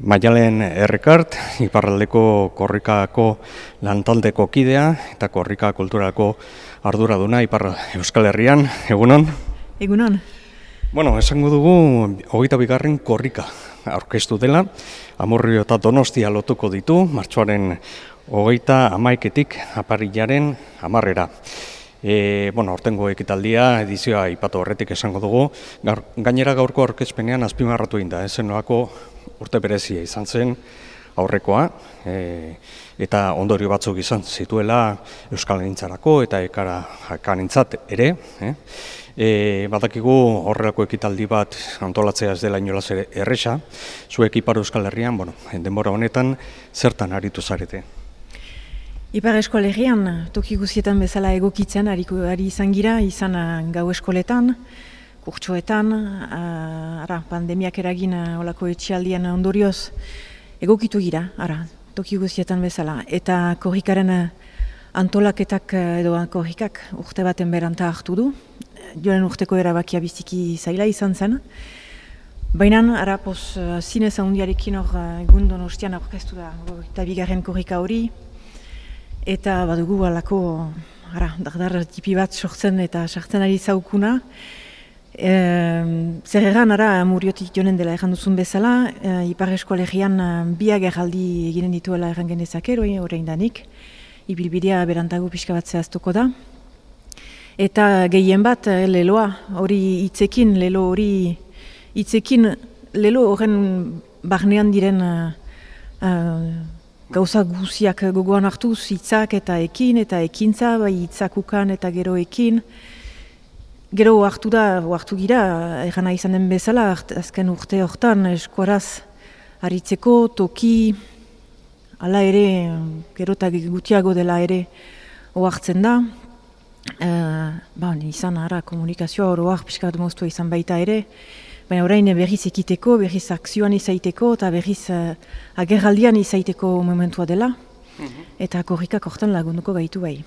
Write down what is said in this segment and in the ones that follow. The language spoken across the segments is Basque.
Maialen Errekart, iparraldeko korrikako lantaldeko kidea eta korrika kulturako arduraduna ipar Euskal Herrian, egunon? Egunon. Bueno, esango dugu, hogeita bigarren korrika aurkeztu dela, amorrio eta donostia lotuko ditu, martxoaren hogeita amaiketik aparrilaren amarrera. E, bueno, ortengo ekitaldia edizioa ipatu horretik esango dugu, gainera gaurko aurkezpenean azpimarratu inda, esen noako urte berezia izan zen aurrekoa, e, eta ondorio batzuk izan zituela Euskal Nintzarako eta ekara kanintzat ere. E, e, badakigu horrelako ekitaldi bat antolatzea ez dela inolaz ere erresa, zuek Ipar Euskal Herrian, bueno, denbora honetan, zertan aritu zarete? Ipar eskolegian, toki guzietan bezala egokitzen, ari, ari izan gira, izan gau eskoletan, kurtsoetan, uh, ara, pandemiak eragin uh, olako etxialdien ondorioz egokitu gira, ara, toki guzietan bezala. Eta korrikaren uh, antolaketak edo korrikak urte baten beranta hartu du, joren urteko erabakia biziki zaila izan zen. Baina, ara, uh, zinez handiarekin hor egun donostian aurkeztu da, eta bigarren korrika hori, eta badugu alako, ara, dardar tipi bat sortzen eta sartzen ari zaukuna, E, zer egan ara muriotik jonen dela erran duzun bezala, e, Ipar Eskolegian e, biak erraldi eginen dituela erran genezak horrein danik, ibilbidea berantago pixka bat zehaztuko da. Eta gehien bat, e, leloa, hori hitzekin, lelo hori hitzekin, lelo horren barnean diren uh, uh, gauza guziak gogoan hartuz, hitzak eta ekin, eta ekintza, bai hitzakukan eta gero ekin, Gero hartu da, hartu gira, egan izan den bezala, azken urte hortan eskuaraz haritzeko toki, ala ere, gero eta gutiago dela ere, oartzen da. E, ba, izan ara komunikazioa oroak piskat moztua izan baita ere, baina orain berriz ekiteko, berriz akzioan izaiteko eta berriz uh, agerraldian izaiteko momentua dela, mhm. eta korrikak hortan lagunduko gaitu bai.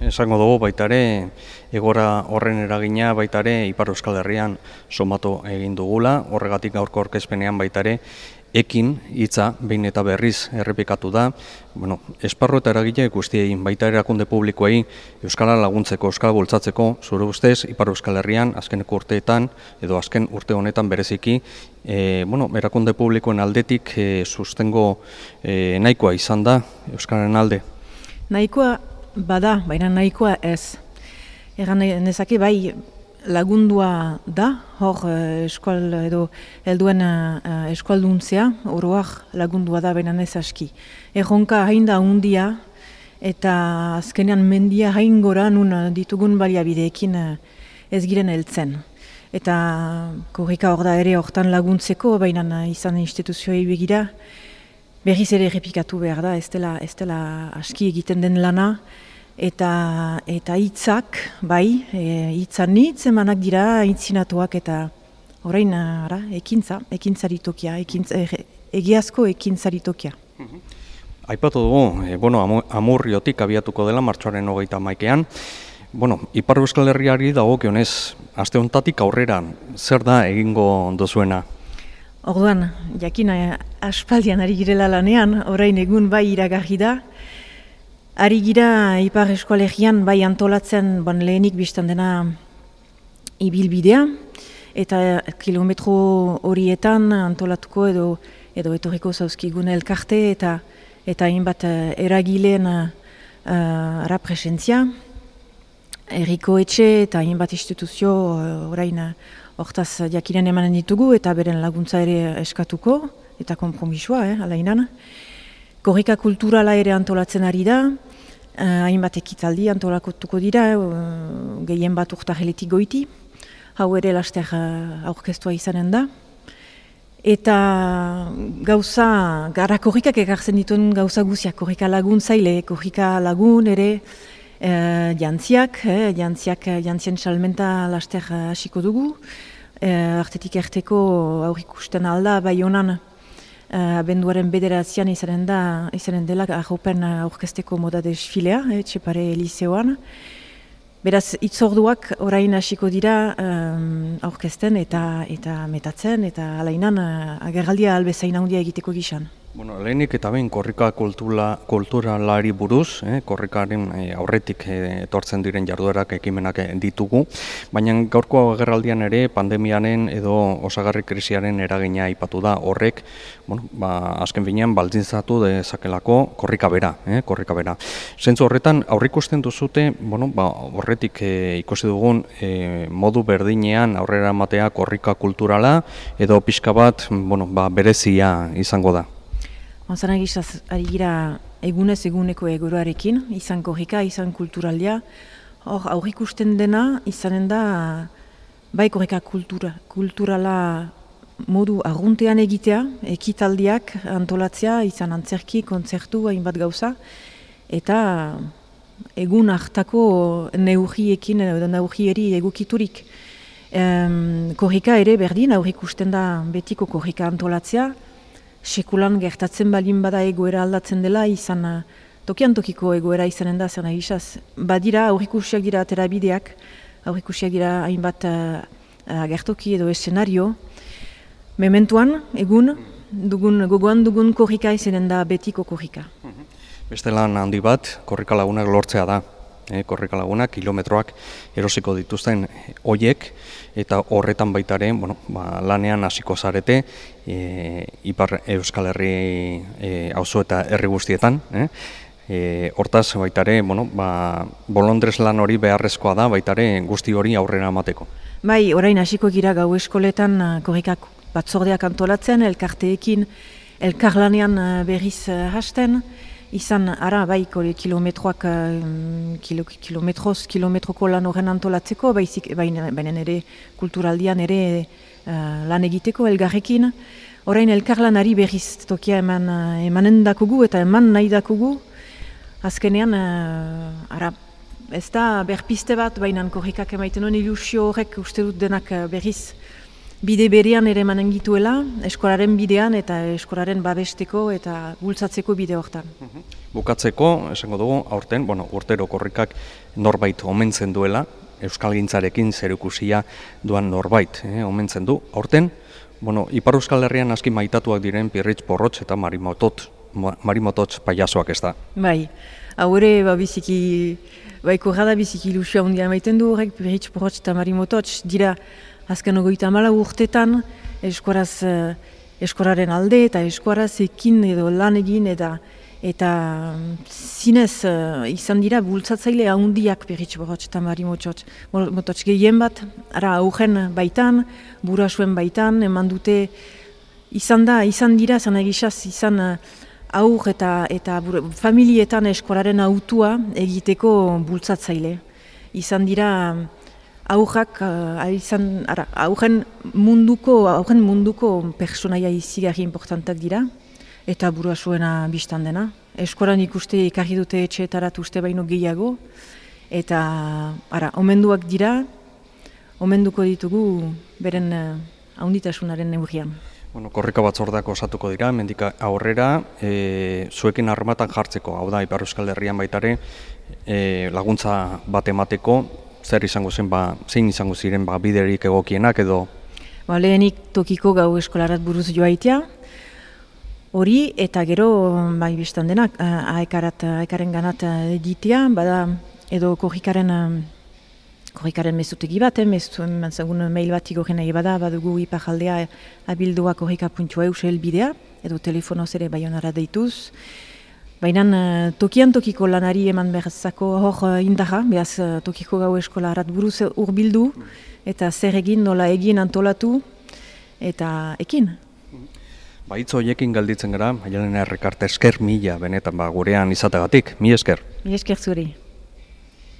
Esango dugu baita ere, egora horren eragina baita ere Ipar Euskal Herrian somatu egin dugula, horregatik gaurko orkezpenean baita ere, ekin hitza behin eta berriz errepikatu da, bueno, esparro eta eragile guztiein baita erakunde publikoei Euskala laguntzeko, Euskal bultzatzeko, zure ustez, Ipar Euskal Herrian, azkeneko urteetan, edo azken urte honetan bereziki, e, bueno, erakunde publikoen aldetik e, sustengo e, nahikoa izan da Euskalaren alde. Nahikoa Bada, baina nahikoa ez. Egan nezake bai lagundua da, hor uh, eskual edo helduen uh, eskualduntzea, oroak lagundua da baina ez aski. Erronka hain da undia eta azkenean mendia hain gora nun ditugun baliabideekin ez giren heltzen. Eta korrika hor da ere hortan laguntzeko, baina izan instituzioei begira, berriz ere repikatu behar da, ez dela, ez dela aski egiten den lana, eta eta hitzak bai, e, hitzan hitz emanak dira, hitzinatuak eta orain ara, ekintza, ekintzari tokia, ekintza, e, egiazko ekintzari tokia. Mhm. Aipatu dugu, e, bueno, amurriotik abiatuko dela martxoaren hogeita maikean, Bueno, Ipar Euskal Herriari dago kionez, aste hontatik aurrera, zer da egingo dozuena? Orduan, jakina aspaldian ari girela lanean, orain egun bai iragarri da. Ari gira Ipar Eskualegian bai antolatzen bon, lehenik biztan dena ibilbidea, eta kilometro horietan antolatuko edo edo etorriko zauzkigun elkarte eta eta hainbat uh, eragileen uh, ara presentzia. Eriko etxe eta hainbat instituzio uh, orain Hortaz, jakinen emanen ditugu eta beren laguntza ere eskatuko, eta kompromisua, eh, alainan. Korrika kulturala ere antolatzen ari da, uh, hainbat ekitaldi antolakotuko dira, uh, gehien bat urta heletik goiti, hau ere laster uh, aurkestua izanen da. Eta gauza, gara korrikak ekartzen dituen gauza guziak, korrika lagun zaile, korrika lagun ere, Uh, jantziak, eh, jantziak, jantzien salmenta laster hasiko dugu. Uh, artetik erteko aurrik usten alda, bai honan abenduaren bederazian izanen da, izanen dela ahopen aurkesteko moda desfilea, eh, txepare elizeoan. Beraz, itzorduak orain hasiko dira um, aurkezten eta eta metatzen eta alainan agerraldia albezain handia egiteko gizan. Bueno, lehenik eta behin korrika kultura, kulturalari buruz, eh, korrikaren eh, aurretik eh, etortzen diren jarduerak ekimenak eh, ditugu, baina gaurko agerraldian ere pandemiaren edo osagarri krisiaren eragina aipatu da horrek, bueno, ba, azken binean baldintzatu dezakelako korrika bera, eh, korrika bera. Zentzu horretan, aurrikusten duzute, bueno, ba, horretik eh, ikusi dugun eh, modu berdinean aurrera matea korrika kulturala edo pixka bat, bueno, ba, berezia izango da. Onzana gizaz, ari gira egunez eguneko egorarekin, izan korrika, izan kulturaldia. Hor, aurrik usten dena, izanen da, bai korrika kultura, kulturala modu arruntean egitea, ekitaldiak antolatzea, izan antzerki, kontzertu, hainbat gauza, eta egun hartako neurriekin, neurrieri egukiturik. Um, korrika ere berdin, aurrik usten da betiko korrika antolatzea, sekulan gertatzen balin bada egoera aldatzen dela izan uh, tokian tokiko egoera izanen da zer nahi Badira aurrikusiak dira terabideak, aurrikusiak dira hainbat uh, uh, gertoki edo eszenario. Mementuan, egun, dugun, gogoan dugun korrika izanen da betiko korrika. Beste lan handi bat, korrika lagunak lortzea da e, korrika lagunak, kilometroak erosiko dituzten hoiek eta horretan baitaren bueno, ba, lanean hasiko zarete e, Ipar Euskal Herri e, auzo eta herri guztietan. E, e, hortaz baitare, bueno, ba, bolondrez lan hori beharrezkoa da baitare guzti hori aurrera amateko. Bai, orain hasiko gira gau eskoletan korrikak batzordeak antolatzen, elkarteekin elkarlanean berriz hasten, izan ara bai kilometroak um, kilo, kilometroz kilometroko lan horren antolatzeko baizik baina ere kulturaldian ere uh, lan egiteko elgarrekin. Orain elkarlanari berriz tokia eman uh, emanen dakugu eta eman nahi dakugu. Azkenean uh, ara ez da berpiste bat baina korrikak emaiten honi ilusio horrek uste dut denak berriz bide berean ere manen gituela, eskolaren bidean eta eskolaren babesteko eta bultzatzeko bide hortan. Mhm. Bukatzeko, esango dugu, aurten, bueno, urtero korrikak norbait omentzen duela, Euskal Gintzarekin zerukusia duan norbait, eh, omentzen du. Aurten, bueno, Ipar Euskal Herrian aski maitatuak diren Pirritz Porrotz eta Marimotot, Marimototz paiasoak ez da. Bai, hau ere, ba, biziki, baiko jada biziki ilusia hundia maiten du horrek, Pirritz Porrotz eta Marimototz dira azken ogoita mala urtetan eskoraz eskoraren alde eta eskoraz ekin edo lan egin eta eta zinez uh, izan dira bultzatzaile ahondiak berritx borrotx eta mari mototx gehien bat, ara augen baitan, burasuen baitan, eman dute izan da, izan dira, zan egizaz, izan uh, aur eta, eta familietan eskoraren autua egiteko bultzatzaile. Izan dira, aurrak uh, izan ara aurren munduko aurren munduko personaia izigarri importantak dira eta burua zuena biztan dena. Eskoran ikuste ekarri dute etxeetarat uste baino gehiago eta ara omenduak dira omenduko ditugu beren uh, ahonditasunaren neurrian. Bueno, korrika batzordak osatuko dira, mendika aurrera, e, zuekin armatan jartzeko, hau da, Ipar Euskal Herrian baitare, e, laguntza bat emateko, zer izango zen, ba, zein izango ziren ba, biderik egokienak edo? Ba, lehenik tokiko gau eskolarat buruz joaitea, hori eta gero bai biztan denak aekarat, aekaren ganat egitea, bada edo korrikaren korrikaren mezutegi bat, eh, mezu, mail bat igorren nahi bada, badugu ipajaldea abildua korrika.eu eus bidea, edo telefonoz ere baionara deituz, Baina uh, tokian tokiko lanari eman berzako hor uh, indaha, behaz uh, tokiko gau eskola harat buruz urbildu, eta zer egin nola egin antolatu, eta ekin. Baitzo horiekin galditzen gara, Maialen errekarte esker mila benetan ba, gurean izategatik, mi esker. Mi esker zuri.